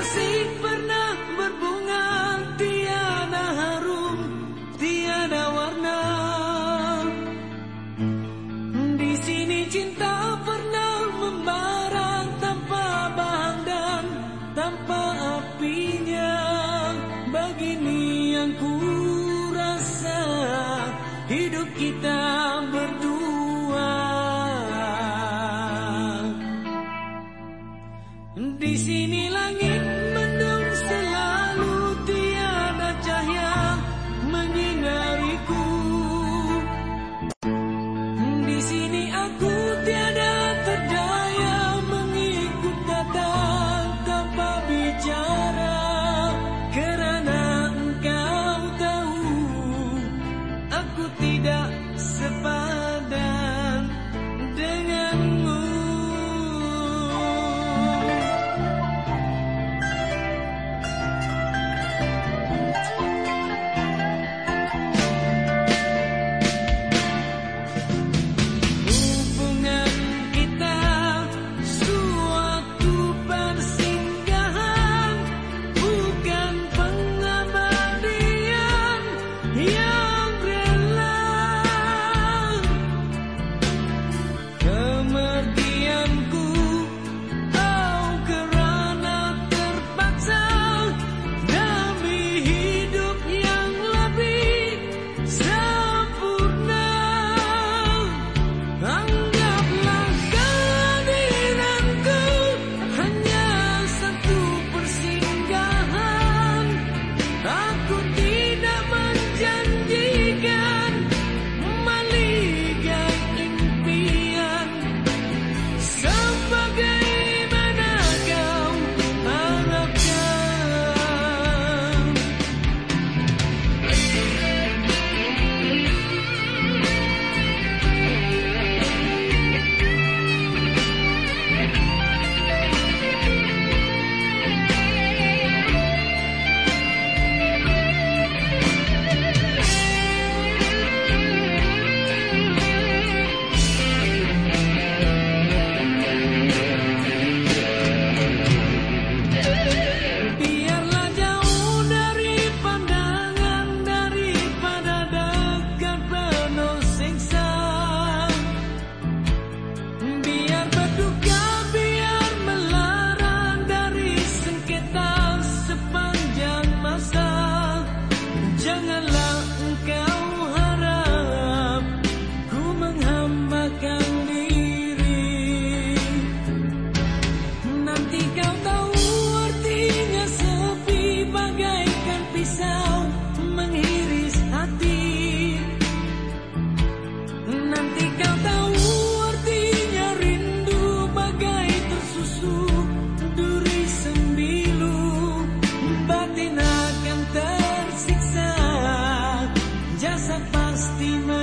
kasih pernah berbunga tiada harum, tiada warna. Di sini cinta Di sini langit mendung selalu tiada cahaya menyinariku. Di sini 真。Fatima.